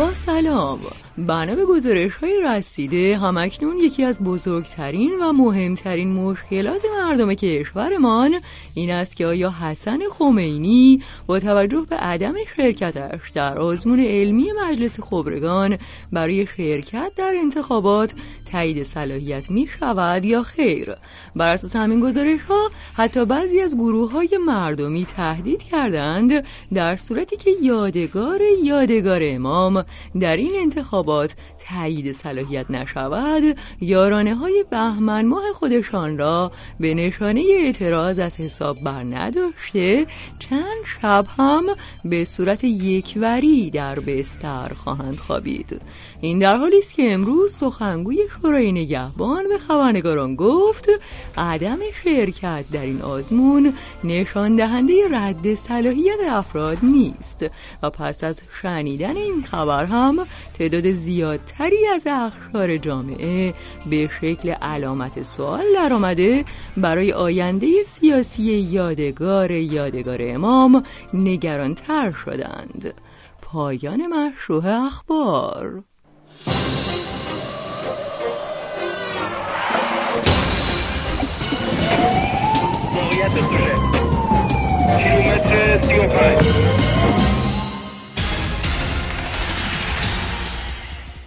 Bo سلام. بنا به گزارش های رسیده همکنون یکی از بزرگترین و مهمترین مشکلات مردم کشورمان این است که آیا حسن خمینی با توجه به عدم شرکتش در آزمون علمی مجلس خبرگان برای شرکت در انتخابات تایید صلاحیت می شود یا خیر؟ بر اساس همین گزارش ها حتی بعضی از گروه های مردمی تهدید کردند در صورتی که یادگار یادگار امام در این انتخابات تایید صلاحیت نشود یارانه های بهمن ماه خودشان را به نشانه اعتراض از حساب بر نداشته چند شب هم به صورت یکوری در بستر خواهند خوابید. این در حالی است که امروز سخنگوی شورای نگهبان به خبرنگاران گفت عدم شرکت در این آزمون نشان دهنده رد صلاحیت افراد نیست و پس از شنیدن این خبر هم هم تعداد زیادتری از اخشار جامعه به شکل علامت سوال در آمده برای آینده سیاسی یادگار یادگار امام نگرانتر شدند. پایان مشروع اخبار. باید کیلومتر 35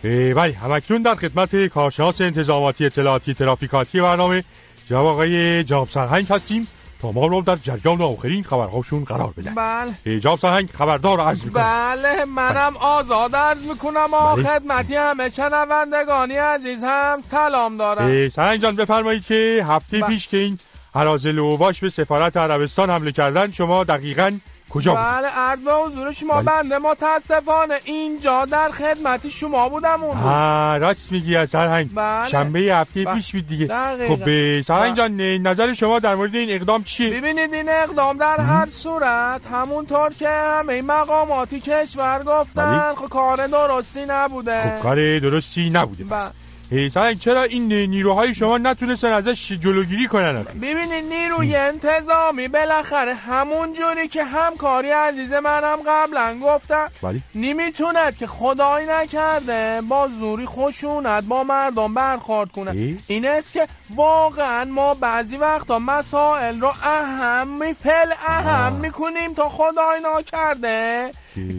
بله همکنون در خدمت کارشناس انتظاماتی اطلاعاتی ترافیکاتی برنامه جناب آقای جناب سرهنگ هستیم. تا ما رو در جریان آخرین خبرهاشون قرار بدن. بله. جناب سرهنگ خبردار عرض می‌کنم. بله منم آزاد عرض می‌کنم. آ بله. خدمتی همه شنوندگانی عزیز هم سلام دارم. سرهنگ جان بفرمایید که هفته بله. پیش که این حرازل و باش به سفارت عربستان حمله کردن شما دقیقا کجا بودید بله عرض به حضور شما بله. بنده متاسفانه اینجا در خدمتی شما بودم اون. آه راست میگی از سرهنگ بله. شنبه هفته بله. پیش بود دیگه. خب به سرهنگ بله. جان نظر شما در مورد این اقدام چیه ببینید این اقدام در هر صورت همونطور که همه مقاماتی کشور گفتن بله. خب کار درستی نبوده خب کار درستی نبوده بله. پس اه، سرهنگ چرا این نیروهای شما نتونستن ازش جلوگیری کنن؟ آخه؟ ببینید نیروی انتظامی بالاخره همون جوری که همکاری عزیز منم قبلا گفتم بله نمی‌توند که خدایی نکرده با زوری خشونت با مردم برخورد کنه. ای؟ این است که واقعا ما بعضی وقتا مسائل رو اهم فل اهم می‌کنیم تا خدای نکرده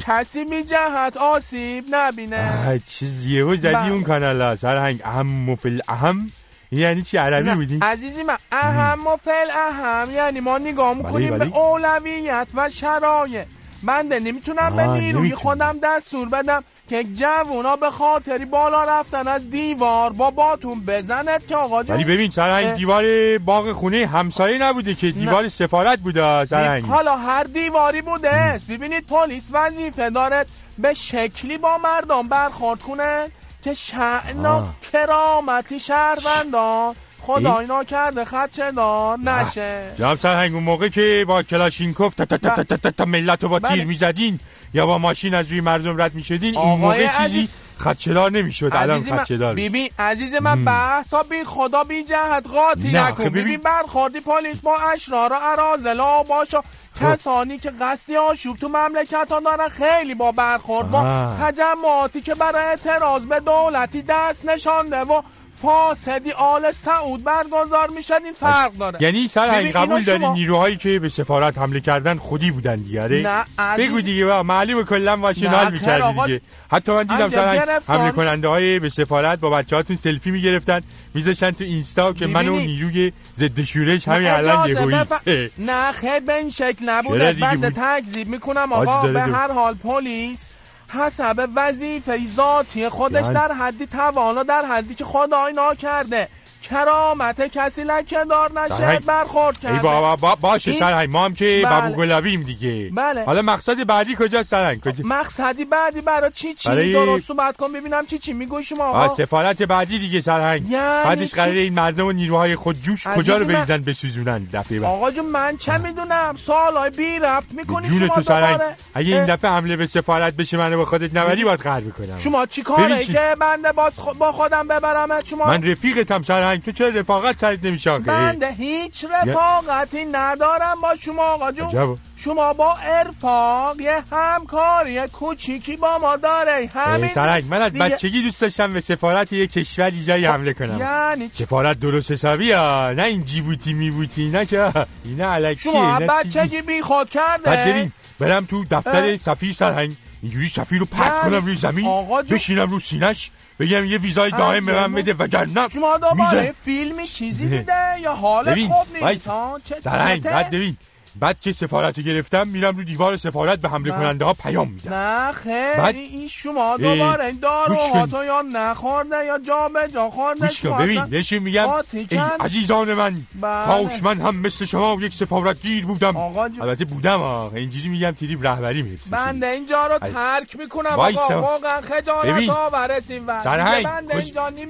کسی بی جهت آسیب نبینه. چیز یهو زدی بله. اون کانال ها. سرهنگ اهم و فل اهم یعنی چی؟ عربی بودی؟ عزیزی من اهم و فل اهم. یعنی ما نگاه می‌کنیم بله. به اولویت و شرایط. بنده نمی‌تونم به نیروی. خودم دستور بدم که جوونا به خاطری بالا رفتن از دیوار. با باتون بزند که آقا جون. ولی ببین سرهنگ. دیوار باغ خونه همسایه نبوده که دیوار سفارت بوده سرهنگ حالا هر دیواری بوده است. ببینید پلیس وظیفه دارد به شکلی با مردم برخورد کنه که شعن و آه. کرامتی شهروندان خدا اینا کرده خط چدار نشه. جناب سرهنگ اون موقع که با کلاشینکوف تا تا تا تا تا تا تا ملت رو با بله. تیر می‌زدین یا با ماشین از روی مردم رد می‌شدین این آقای موقع چیزی خدشدار نمی‌شد الان خدشدار. ببین عزیز من بحثا بی خدا بی جهت قاطی نکن. خب ببین- برخوردی پلیس با اشرار و ارازلا باشا. کسانی که قصدی آشوب تو مملکت ها دارن خیلی با برخورد با. تجمعاتی که برای اعتراض به دولتی دست نشانده و فاسدی آل سعود برگزار می‌شد این فرق داره یعنی ببین، اینا قبول داری شما- نیروهایی که به سفارت حمله کردن خودی بودن دیگه آره؟ نه، عزیز- بگو دیگه با معلومه کلا خیر می‌کردی آقا. دیگه حتی من دیدم گرفتار حمله. کننده های به سفارت با بچه هاتون سلفی می‌گرفتن میذاشتن تو اینستا که من می‌بینی؟ نیروی ضد شورش همین الان یهویی بف- نه خیر به این شکل نبود از بود؟ تکذیب می‌کنم آقا به. هر حال پلیس حسب وظیفه ذاتی خودش یعنی؟ در حدی توانا در حدی که خدای ناکرده کرامت کسی لکه دار نشه. برخورد ای کرده. بابا با باشه این- سرهنگ. ما هم که بله. بابو گلابیم دیگه. بله. حالا مقصد بعدی کجاست سرهنگ؟ کجا مقصدی بعدی برای چی چی برای- درست صحبت کن ببینم چی چی میگوی شما آقا سفارت بعدی دیگه سرهنگ. یعنی بعدش چی- قراره این مردم و نیروهای خود جوش کجا رو من- بریزن بسوزونن؟ دفعه بعد. آقا جون من چه می‌دونم؟ سوالای بی رفت می‌کنی شما تو سرهنگ. دوباره. اگه این. دفعه حمله به سفارت بشه منو به خودت نبری باید قهر بکنم. شما چی ببین کاره چی- که بنده باز با خودم ببرم شما من رفیقتم سرهنگ. تو چرا رفاقت سرت نمیشه آخه بنده هیچ رفاقتی ندارم با شما آقا جون عجب. شما با ارفاق یه همکاری کوچیکی با ما داره همین اه، سرهنگ من از دیگه- بچگی دوست داشتم به سفارت یه کشوری جایی حمله کنم یعنی؟ سفارت درست حسابی ها نه این جیبوتی میبوتی نه که اینا علکیه شما بچگی بی خود کرده بعد ببین برم تو دفتر اه. سفیر سرهنگ اینجوری سفیر رو پرت یعنی کنم روی زمین آقا بشینم رو سینش بگم یه ویزای دائم به من. بده و جنب شما دوباره. فیلمی چیزی دیده یا حال خوب نیست چته؟ بعد ببین بعد که سفارت گرفتم میرم رو دیوار سفارت به حمله نه. کننده ها پیام میدم نه خیر بعد- این شما دوباره این گوش کن. داروهاتو یا نخورده یا جا به جا خورده شما ببین اصلا میگم ای. عزیزان من بله. کاش من هم مثل شما یک سفارتگیر بودم آقا. البته بودم آخه اینجوری میگم تیریب رهبری می‌رسیم بنده اینجا رو. ترک می‌کنم. آقا واقعا خجالت. آورس این ور سرهنگ.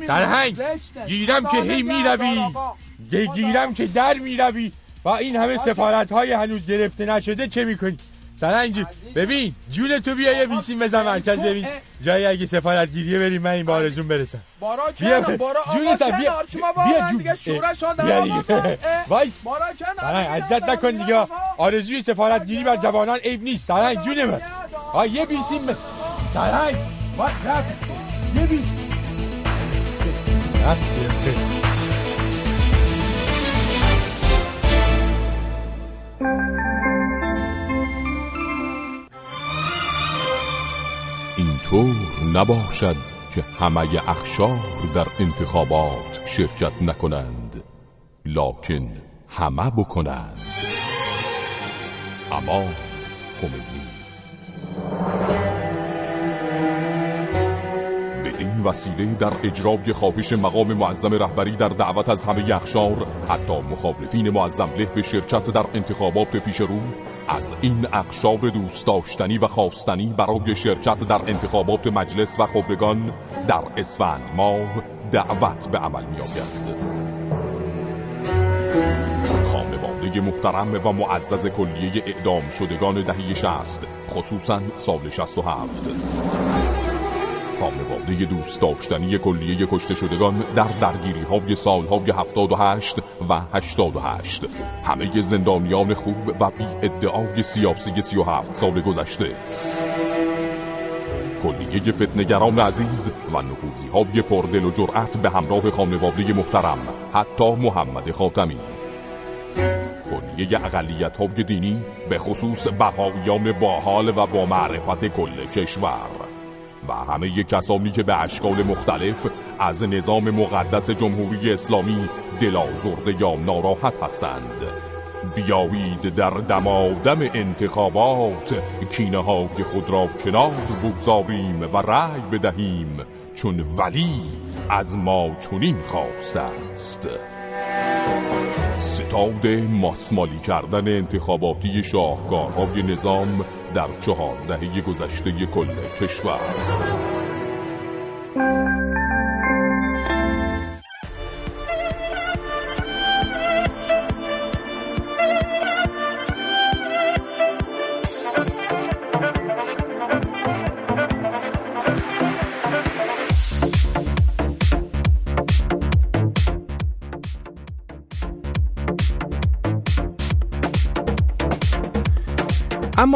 سرهنگ. گیرم که هی می‌روی گیرم که در می‌روی با این همه سفارت های هنوز گرفته نشده چه می‌کنی؟ سرهنگ ببین جون تو بیا یه بیسیم بزن مرکز ببین. جایی اگه سفارت گیریه بریم من این بارزون برسم. بارا کنار بارا جون سر بیا. بیا جون. دیگه آقا. دیگه. اه، وایس. بارا عزت. نکن دیگه. آرزوی سفارت گیری بر جوانان عیب نیست. سرهنگ جون من. آ یه سرهنگ وای، رفت. یه بیسیم نباشد که همه اخشار در انتخابات شرکت نکنند لکن همه بکنند. اما خمینی. به این وسیله در اجرای خواهش مقام معظم رهبری در دعوت از همه اخشار حتی مخالفین معظم له به شرکت در انتخابات پیش رو از این اقشار دوست داشتنی و خواستنی برای شرکت در انتخابات مجلس و خبرگان در اسفند ماه دعوت به عمل می آید. خانواده محترم و معزز کلیه اعدام شدگان دهه شست خصوصا سال 67 خانواده دوست داشتنی کلیه کشته شدگان در درگیری های سالهای 78 و 88 همه زندانیان خوب و بی ادعای سیاسی 37 سال گذشته. کلیه فتنگران عزیز و نفوذی های پردل و جرأت به همراه خانواده محترم حتی محمد خاتمی. کلیه اقلیت های دینی به خصوص بهاییان باحال و با معرفت کل کشور. و همه کسانی که به اشکال مختلف از نظام مقدس جمهوری اسلامی دلازرده یا ناراحت هستند. بیایید در دمادم انتخابات کینه های خود را کنار بگذاریم و رأی بدهیم چون ولی از ما چنین خواسته است. ستاد ماسمالی کردن انتخاباتی شاهکارهای نظام در چهار دهه گذشته کل کشور.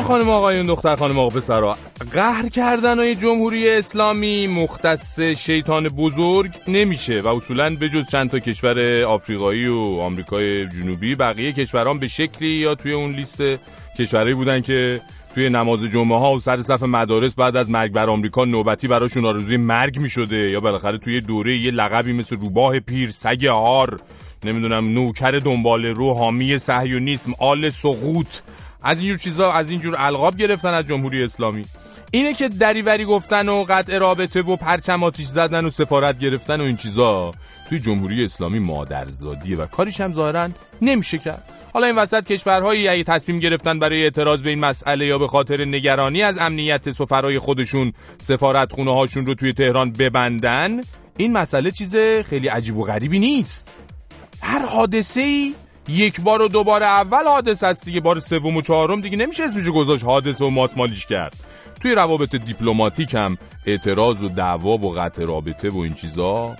خانم آقایون دختر خانم آقا پسرا. قهر کردن های جمهوری اسلامی مختص شیطان بزرگ نمیشه و اصولا به جز چند تا کشور آفریقایی و آمریکای جنوبی بقیه کشوران به شکلی یا توی اون لیست کشورهایی بودن که توی نماز جمعه ها و سر صف مدارس بعد از مرگ بر آمریکا نوبتی براشون آرزوی مرگ می شده یا بالاخره توی دوره یه لقبی مثل روباه پیر سگ هار نمی‌دونم نوکر دنبال رو حامی صهیونیسم آل سقوط. از اینجور چیزا از اینجور القاب گرفتن از جمهوری اسلامی. اینه که دریوری گفتن و قطع رابطه و پرچم آتیش زدن و سفارت گرفتن و این چیزا. توی جمهوری اسلامی مادرزادیه و کاریش هم ظاهرا نمیشه کرد. حالا این وسط کشورهایی اگه تصمیم گرفتن برای اعتراض به این مسئله یا به خاطر نگرانی از امنیت سفرهای خودشون سفارت خونه هاشون رو توی تهران ببندن این مسئله چیز خیلی عجیب و غریبی نیست. هر حادثه ای یک بار و دوباره اول حادثه است دیگه بار سوم و چهارم. دیگه نمیشه اسمشو گذاشت حادثه و ماسمالیش کرد. توی روابط دیپلماتیک هم اعتراض و دعوا و قطع رابطه و این چیزا.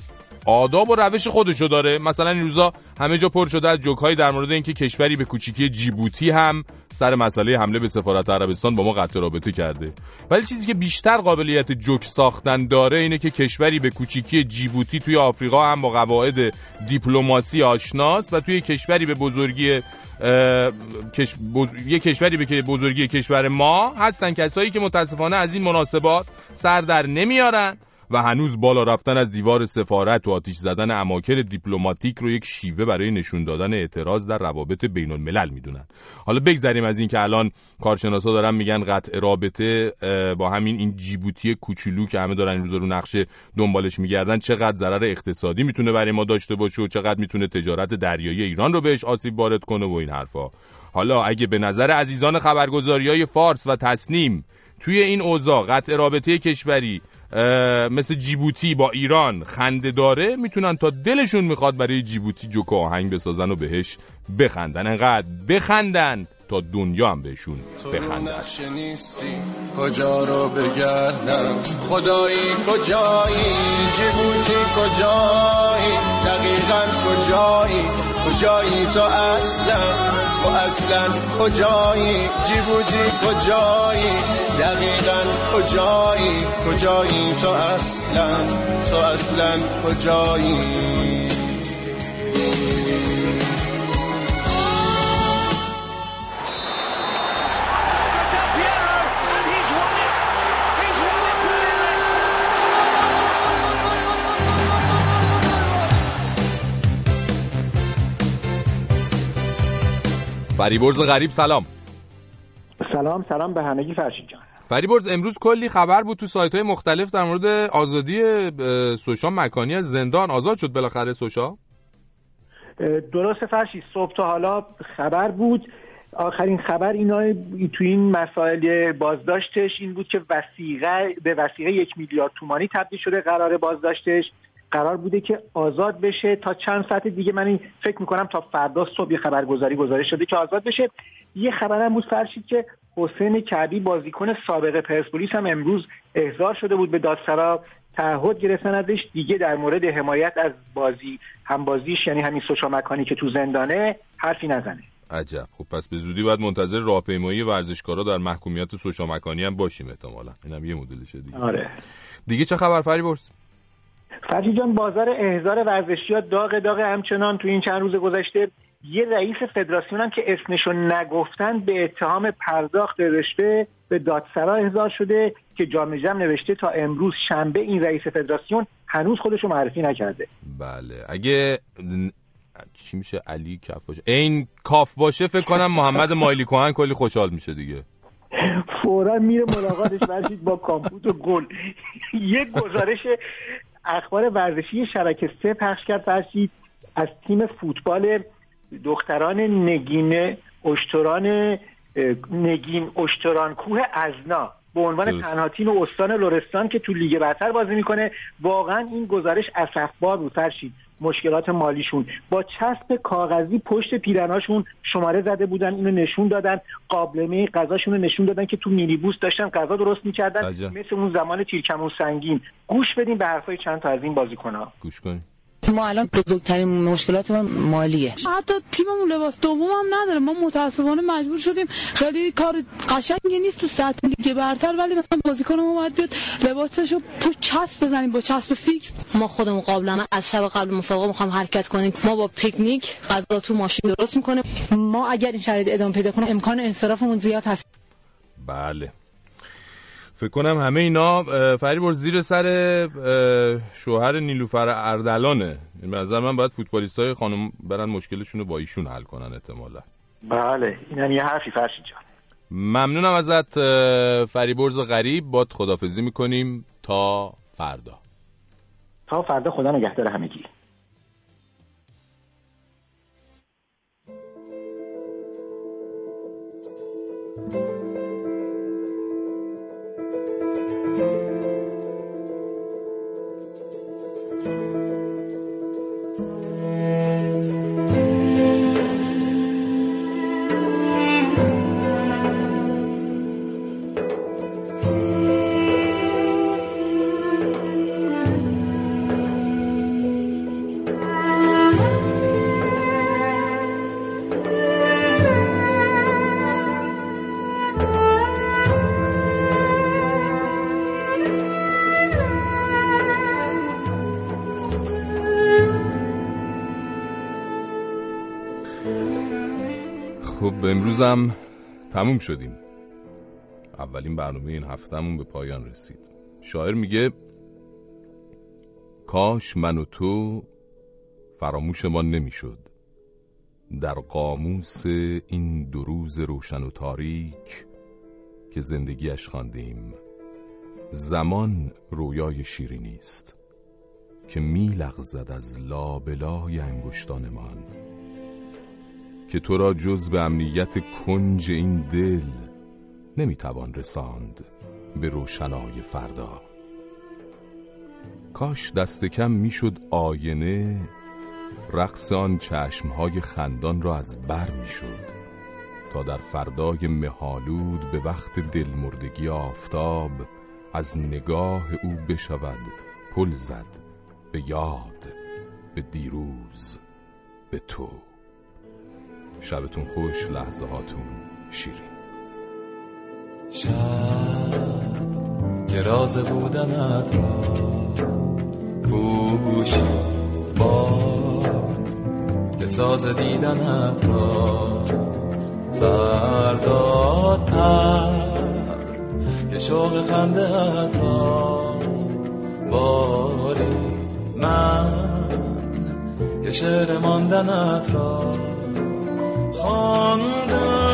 آداب و روش خودشو داره. مثلا این روزا همه جا پر شده از جوکایی در مورد اینکه کشوری به کوچیکی جیبوتی هم سر مسئله حمله به سفارت عربستان با ما قطع رابطه کرده. ولی چیزی که بیشتر قابلیت جوک ساختن داره اینه که کشوری به کوچیکی جیبوتی توی آفریقا هم با قواعد دیپلماسی آشناست و توی کشوری به بزرگی کش... بز... یه کشوری به بزرگی کشور ما هستن کسایی که متاسفانه از این مناسبات سر در نمیارن. و هنوز بالا رفتن از دیوار سفارت و آتیش زدن اماکن دیپلماتیک رو یک شیوه برای نشون دادن اعتراض در روابط بین الملل می‌دونن. حالا بگذریم از این که الان کارشناسا دارن میگن قطع رابطه با همین این جیبوتی کوچولو که همه دارن روزا رو نقشه دنبالش میگردن چقدر ضرر اقتصادی می‌تونه برای ما داشته باشه و چقدر می‌تونه تجارت دریایی ایران رو بهش آسیب وارد کنه و این حرفا. حالا اگه به نظر عزیزان خبرگزاری های فارس و تصنیم توی این اوضاع قطع رابطه کشوری مثل جیبوتی با ایران خنده داره می‌تونن تا دلشون می‌خواد برای جیبوتی جوک آهنگ بسازن و بهش بخندن. انقدر بخندن تا دنیا هم بهشون بخندن. نیستی. کجا رو بگردم؟ خدایی کجایی؟ جیبوتی کجایی؟ دقیقا کجایی؟ کجایی تو اصلا؟ تو اصلا کجایی؟ جیبوتی کجایی؟ دقیقا کجایی؟ کجایی تو اصلا؟ تو اصلا کجایی؟ فریبرز غریب سلام. سلام سلام به همگی فرشید جان. فریبرز امروز کلی خبر بود تو سایت های مختلف در مورد آزادی سوشا مکانی از زندان. آزاد شد بالاخره سوشا؟ درست فرشید صبح تا حالا خبر بود. آخرین خبر اینا تو این مسائل بازداشتش این بود که وسیقه به وسیقه یک میلیارد تومانی تبدیل شده قرار بازداشتش. قرار بوده که آزاد بشه تا چند ساعت دیگه. من این فکر می‌کنم تا فردا صبح خبرگزاری گزارش شده که آزاد بشه. یه خبرم بود فرشید که حسین کعبی بازیکن سابق پرسپولیس هم امروز احضار شده بود به دادسرا. تعهد گرفتن ازش. دیگه در مورد حمایت از بازی هم بازیش یعنی همین سوچا مکانی که تو زندانه حرفی نزنه. عجب. خب پس به زودی باید منتظر راهپیمایی ورزشکارا در محکومیت سوشا مکانی هم باشیم احتمالا. اینم یه مدلشه دیگه. آره. دیگه چه خبر فریبرز فرجی جان بازار احضار ورزشی ها داغ داغ همچنان تو این چند روز گذشته یه رئیس فدراسیون هم که اسمشو نگفتن به اتهام پرداخت رشوه به دادسرا احضار شده که جام جم نوشته تا امروز شنبه این رئیس فدراسیون هنوز خودشو معرفی نکرده. بله. اگه چی میشه؟ علی کف باشه این کاف باشه فکر کنم محمد مایلی کوهن کلی خوشحال میشه دیگه. فورا میره ملاقاتش. برشید با کامپوت و گل. یه گزارش اخبار ورزشی شبکه سه پخش کرد. فرشید از تیم فوتبال دختران نگین اشتران نگین اشتران کوه ازنا. به عنوان تنها تیم استان لرستان که تو لیگ برتر بازی می‌کنه. واقعا این گزارش اسفبار بود فرشید. مشکلات مالیشون. با چسب کاغذی پشت پیرناشون شماره زده بودن اینو نشون دادن. قابلمه غذاشون رو نشون دادن که تو مینیبوس داشتن غذا درست می‌کردن. مثل اون زمان تیرکمون سنگین. گوش بدین به حرفای چند تا از این بازیکن‌ها. گوش کنیم ما الان بزرگترین مشکلات ما مالیه. حتی تیممون لباس دوم هم نداره. ما متاسفانه مجبور شدیم. خیلی کار قشنگی نیست تو سطح لیگ برتر ولی مثلا بازیکن ما باید بیاد لباسشو تو چسب بزنیم با چسب فیکس. ما خودمون قبلا از شب قبل مسابقه می‌خوام حرکت کنیم. ما با پیکنیک غذا تو ماشین درست می‌کنیم. ما اگر این شرایط ادامه پیدا کنه امکان انصرافمون زیاد هست. بله. فکر کنم همه اینا اه، فریبرز زیر سر شوهر نیلوفر اردلانه. این به نظر من باید فوتبالیست های خانم برن مشکلشون رو با ایشون حل کنن احتمالا. بله اینم یه حرفی فرشید جان. ممنونم ازت فریبرز غریب. باد خدافزی می‌کنیم تا فردا. تا فردا خدا نگهدار همگی. خب امروزم تموم شدیم. اولین برنامه این هفتهمون به پایان رسید. شاعر میگه کاش من و تو فراموشمان نمی‌شد. در قاموس این دو روز روشن و تاریک که زندگیش خواندیم زمان رویای شیرینی است که میلغزد از لابلای انگشتانمان. که تو را جز به امنیت کنج این دل نمی‌توان رساند به روشنای فردا. کاش دست کم می‌شد آینه رقص آن چشمهای خندان را از بر می‌شد تا در فردای مهالود به وقت دلمردگی آفتاب از نگاه او بشود پل زد به یاد به دیروز به تو. شبتون خوش لحظه هاتون شیرین. شب که راز بودنت را پوشی بار که ساز دیدنت را سرداد پر که شوق خنده را باری من که شعر ماندنت را 红歌